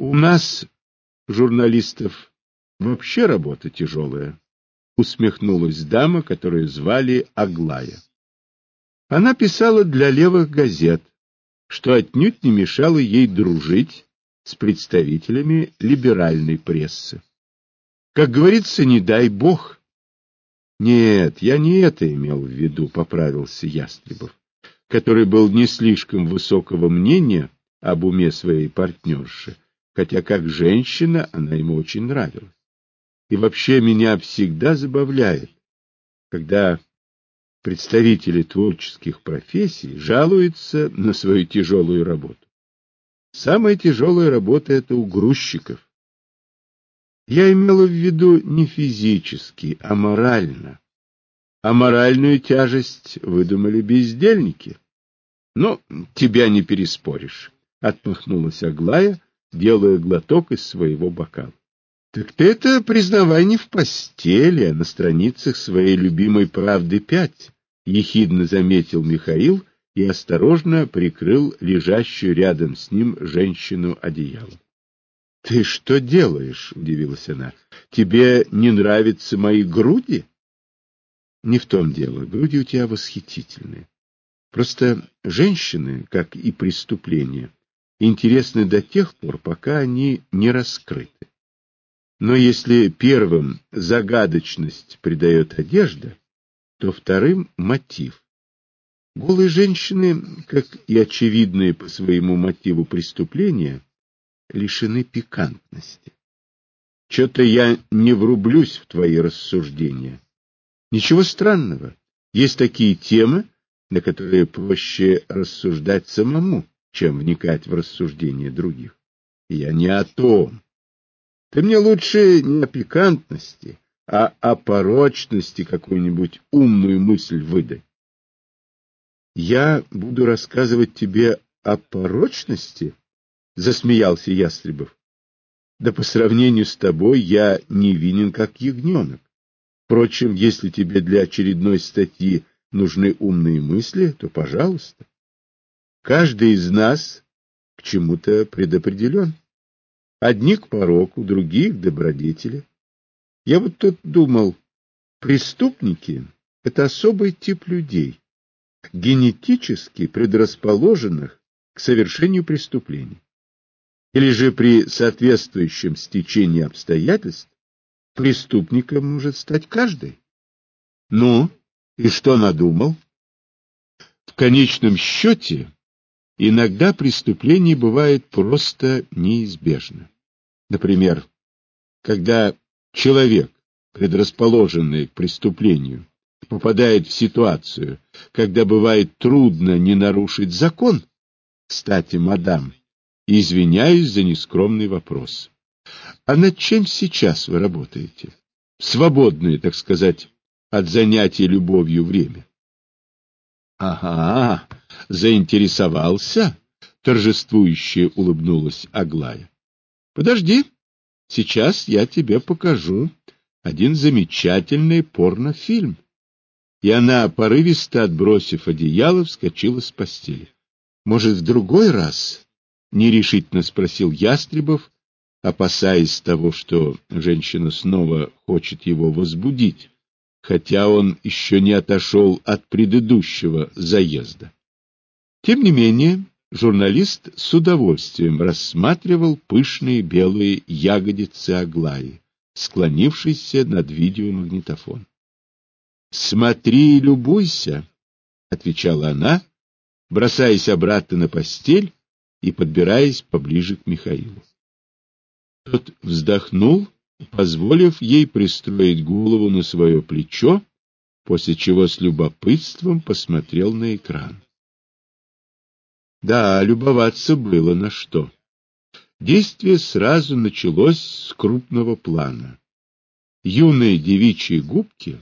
У нас, журналистов, вообще работа тяжелая, усмехнулась дама, которую звали Аглая. Она писала для левых газет, что отнюдь не мешало ей дружить с представителями либеральной прессы. Как говорится, не дай бог. Нет, я не это имел в виду, поправился Ястребов, который был не слишком высокого мнения об уме своей партнерши, хотя как женщина она ему очень нравилась. И вообще меня всегда забавляет, когда представители творческих профессий жалуются на свою тяжелую работу. Самая тяжелая работа — это у грузчиков. Я имела в виду не физически, а морально. А моральную тяжесть выдумали бездельники. Но тебя не переспоришь, — отмахнулась Аглая, делая глоток из своего бокала. — Так ты это признавай не в постели, а на страницах своей любимой «Правды пять», — ехидно заметил Михаил и осторожно прикрыл лежащую рядом с ним женщину одеялом. — Ты что делаешь? — удивилась она. — Тебе не нравятся мои груди? — Не в том дело. Груди у тебя восхитительные. Просто женщины, как и преступления, интересны до тех пор, пока они не раскрыты. Но если первым загадочность придает одежда, то вторым — мотив. Голые женщины, как и очевидные по своему мотиву преступления, лишены пикантности. Что-то я не врублюсь в твои рассуждения. Ничего странного. Есть такие темы, на которые проще рассуждать самому, чем вникать в рассуждения других. Я не о том. Ты мне лучше не о пикантности, а о порочности какую-нибудь умную мысль выдай. Я буду рассказывать тебе о порочности? Засмеялся Ястребов. Да по сравнению с тобой я невинен, как ягненок. Впрочем, если тебе для очередной статьи нужны умные мысли, то пожалуйста. Каждый из нас к чему-то предопределен. Одни к пороку, другие к добродетели. Я вот тут думал, преступники — это особый тип людей, генетически предрасположенных к совершению преступлений. Или же при соответствующем стечении обстоятельств преступником может стать каждый. Ну, и что надумал? В конечном счете, иногда преступление бывает просто неизбежно. Например, когда человек, предрасположенный к преступлению, попадает в ситуацию, когда бывает трудно не нарушить закон. Кстати, мадам, извиняюсь за нескромный вопрос. А над чем сейчас вы работаете? Свободное, так сказать, от занятий любовью время. Ага, заинтересовался, торжествующе улыбнулась Аглая. Подожди, сейчас я тебе покажу один замечательный порнофильм. И она, порывисто отбросив одеяло, вскочила с постели. Может, в другой раз? нерешительно спросил Ястребов, опасаясь того, что женщина снова хочет его возбудить, хотя он еще не отошел от предыдущего заезда. Тем не менее, журналист с удовольствием рассматривал пышные белые ягодицы Аглаи, склонившейся над видеомагнитофон. — Смотри и любуйся, — отвечала она, бросаясь обратно на постель и подбираясь поближе к Михаилу. Тот вздохнул, позволив ей пристроить голову на свое плечо, после чего с любопытством посмотрел на экран. Да, любоваться было на что. Действие сразу началось с крупного плана. Юные девичьи губки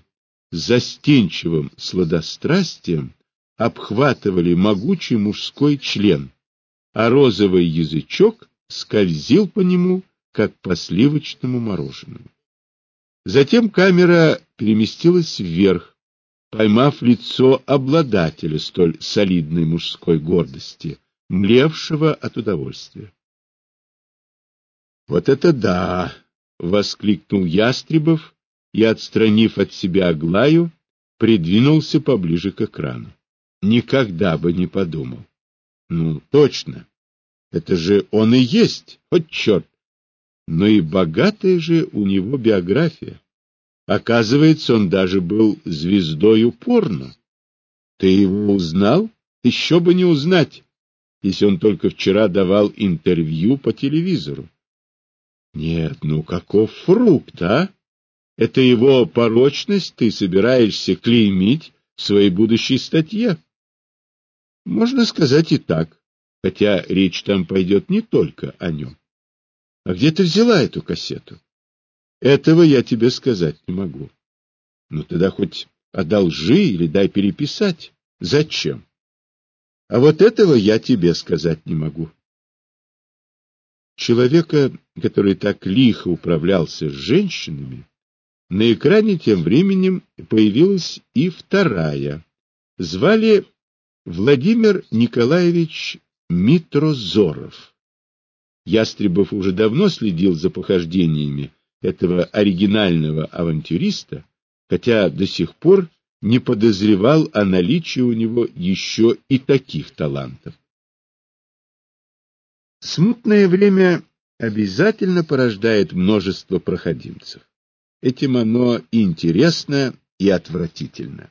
с застенчивым сладострастием обхватывали могучий мужской член, а розовый язычок скользил по нему, как по сливочному мороженому. Затем камера переместилась вверх, поймав лицо обладателя столь солидной мужской гордости, млевшего от удовольствия. Вот это да! — воскликнул Ястребов и, отстранив от себя Аглаю, придвинулся поближе к экрану. Никогда бы не подумал. Ну, точно. Это же он и есть, хоть черт. Но и богатая же у него биография. Оказывается, он даже был звездой порно. Ты его узнал? Еще бы не узнать, если он только вчера давал интервью по телевизору. Нет, ну каков фрукт, а? Это его порочность ты собираешься клеймить в своей будущей статье? Можно сказать и так, хотя речь там пойдет не только о нем. А где ты взяла эту кассету? Этого я тебе сказать не могу. Ну тогда хоть одолжи или дай переписать. Зачем? А вот этого я тебе сказать не могу. Человека, который так лихо управлялся с женщинами, на экране тем временем появилась и вторая. Звали Владимир Николаевич Митрозоров. Ястребов уже давно следил за похождениями этого оригинального авантюриста, хотя до сих пор не подозревал о наличии у него еще и таких талантов. Смутное время обязательно порождает множество проходимцев. Этим оно и интересно, и отвратительно.